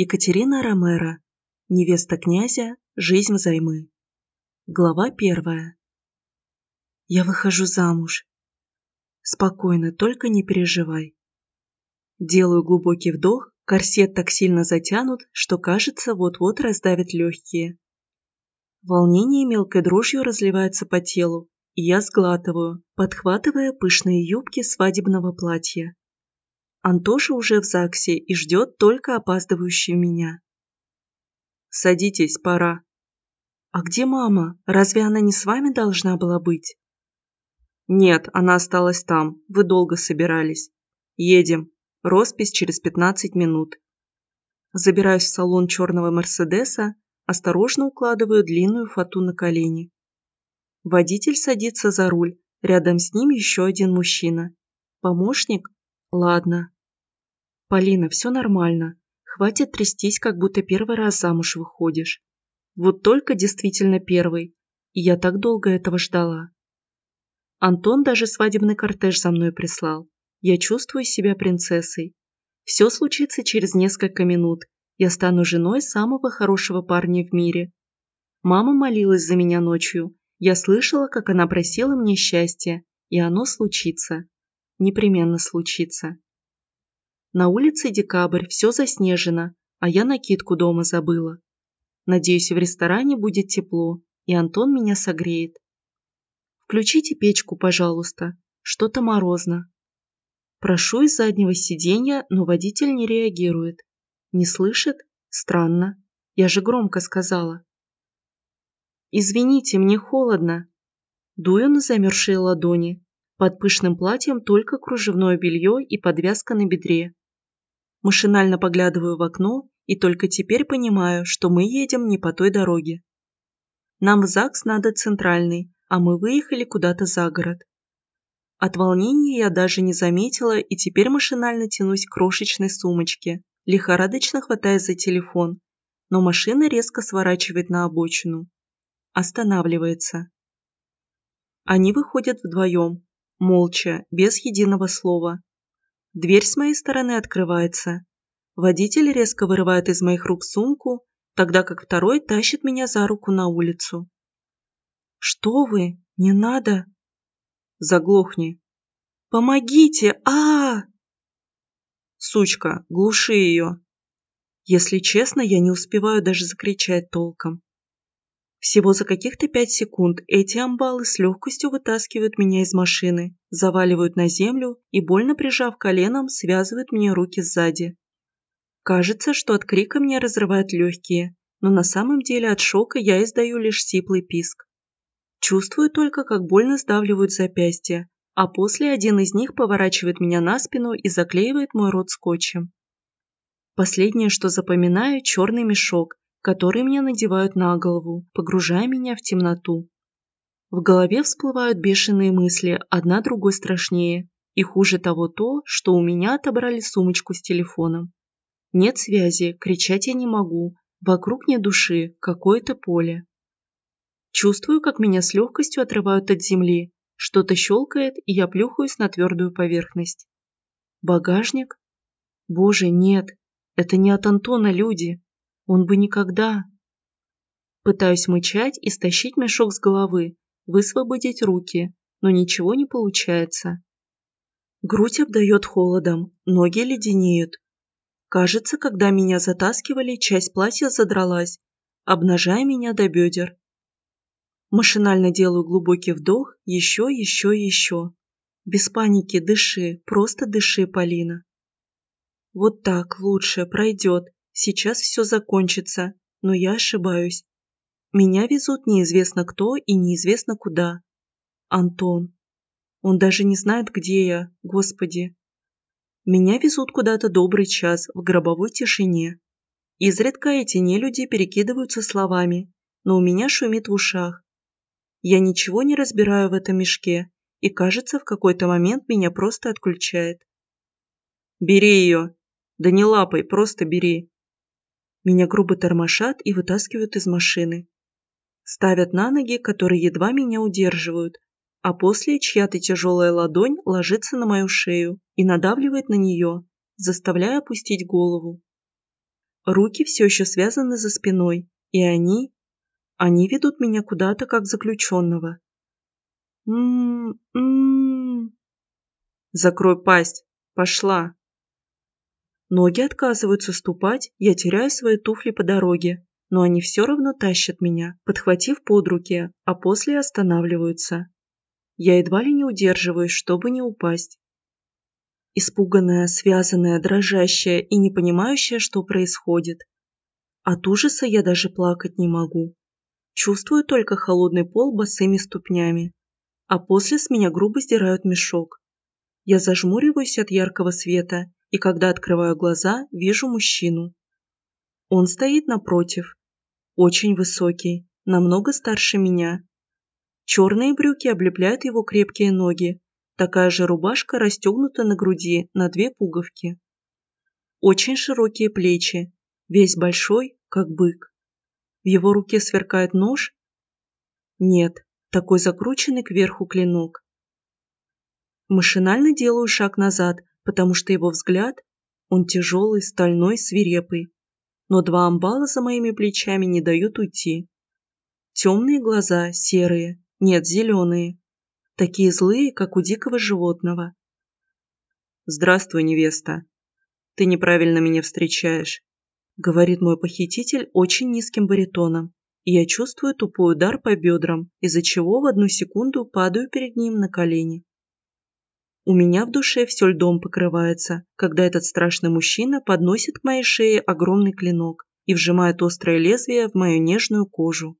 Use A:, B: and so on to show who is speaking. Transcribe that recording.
A: Екатерина Ромеро. Невеста князя. Жизнь взаймы. Глава первая. Я выхожу замуж. Спокойно, только не переживай. Делаю глубокий вдох, корсет так сильно затянут, что кажется, вот-вот раздавит легкие. Волнение мелкой дрожью разливается по телу, и я сглатываю, подхватывая пышные юбки свадебного платья. Антоша уже в ЗАГСе и ждет только опаздывающую меня. «Садитесь, пора». «А где мама? Разве она не с вами должна была быть?» «Нет, она осталась там. Вы долго собирались. Едем. Роспись через 15 минут». Забираюсь в салон черного Мерседеса, осторожно укладываю длинную фату на колени. Водитель садится за руль, рядом с ним еще один мужчина. Помощник? Ладно. Полина, все нормально. Хватит трястись, как будто первый раз замуж выходишь. Вот только действительно первый. И я так долго этого ждала. Антон даже свадебный кортеж за мной прислал. Я чувствую себя принцессой. Все случится через несколько минут. Я стану женой самого хорошего парня в мире. Мама молилась за меня ночью. Я слышала, как она просила мне счастья, и оно случится. Непременно случится. На улице декабрь, все заснежено, а я накидку дома забыла. Надеюсь, в ресторане будет тепло, и Антон меня согреет. Включите печку, пожалуйста, что-то морозно. Прошу из заднего сиденья, но водитель не реагирует. Не слышит? Странно. Я же громко сказала. «Извините, мне холодно». Дую на замерзшие ладони. Под пышным платьем только кружевное белье и подвязка на бедре. Машинально поглядываю в окно и только теперь понимаю, что мы едем не по той дороге. Нам в ЗАГС надо центральный, а мы выехали куда-то за город. От волнения я даже не заметила и теперь машинально тянусь к крошечной сумочке, лихорадочно хватаясь за телефон, но машина резко сворачивает на обочину. Останавливается. Они выходят вдвоем, молча, без единого слова, Дверь с моей стороны открывается. Водитель резко вырывает из моих рук сумку, тогда как второй тащит меня за руку на улицу. «Что вы? Не надо!» «Заглохни!» «Помогите! а, -а, -а «Сучка, глуши ее!» Если честно, я не успеваю даже закричать толком. Всего за каких-то пять секунд эти амбалы с легкостью вытаскивают меня из машины, заваливают на землю и, больно прижав коленом, связывают мне руки сзади. Кажется, что от крика мне разрывают легкие, но на самом деле от шока я издаю лишь сиплый писк. Чувствую только, как больно сдавливают запястья, а после один из них поворачивает меня на спину и заклеивает мой рот скотчем. Последнее, что запоминаю, черный мешок, который мне надевают на голову, погружая меня в темноту. В голове всплывают бешеные мысли, одна другой страшнее. И хуже того то, что у меня отобрали сумочку с телефоном. Нет связи, кричать я не могу. Вокруг нет души, какое-то поле. Чувствую, как меня с легкостью отрывают от земли. Что-то щелкает, и я плюхаюсь на твердую поверхность. Багажник? Боже, нет, это не от Антона люди. Он бы никогда... Пытаюсь мычать и стащить мешок с головы, высвободить руки, но ничего не получается. Грудь обдает холодом, ноги леденеют. Кажется, когда меня затаскивали, часть платья задралась, обнажая меня до бедер. Машинально делаю глубокий вдох, еще, еще, еще. Без паники, дыши, просто дыши, Полина. Вот так, лучше, пройдет. Сейчас все закончится, но я ошибаюсь. Меня везут неизвестно кто и неизвестно куда. Антон. Он даже не знает, где я, господи. Меня везут куда-то добрый час в гробовой тишине. Изредка эти нелюди перекидываются словами, но у меня шумит в ушах. Я ничего не разбираю в этом мешке, и кажется, в какой-то момент меня просто отключает. «Бери ее!» «Да не лапай, просто бери!» Меня грубо тормошат и вытаскивают из машины. Ставят на ноги, которые едва меня удерживают, а после чья-то тяжелая ладонь ложится на мою шею и надавливает на нее, заставляя опустить голову. Руки все еще связаны за спиной, и они... Они ведут меня куда-то, как заключенного. М-м-м. Закрой пасть. Пошла. Ноги отказываются ступать, я теряю свои туфли по дороге, но они все равно тащат меня, подхватив под руки, а после останавливаются. Я едва ли не удерживаюсь, чтобы не упасть. Испуганная, связанная, дрожащая и не понимающая, что происходит. От ужаса я даже плакать не могу. Чувствую только холодный пол босыми ступнями, а после с меня грубо сдирают мешок. Я зажмуриваюсь от яркого света и когда открываю глаза, вижу мужчину. Он стоит напротив. Очень высокий, намного старше меня. Черные брюки облепляют его крепкие ноги. Такая же рубашка расстегнута на груди на две пуговки. Очень широкие плечи, весь большой, как бык. В его руке сверкает нож? Нет, такой закрученный кверху клинок. Машинально делаю шаг назад, потому что его взгляд, он тяжелый, стальной, свирепый. Но два амбала за моими плечами не дают уйти. Темные глаза, серые, нет, зеленые. Такие злые, как у дикого животного. «Здравствуй, невеста. Ты неправильно меня встречаешь», — говорит мой похититель очень низким баритоном, и я чувствую тупой удар по бедрам, из-за чего в одну секунду падаю перед ним на колени. У меня в душе все льдом покрывается, когда этот страшный мужчина подносит к моей шее огромный клинок и вжимает острое лезвие в мою нежную кожу.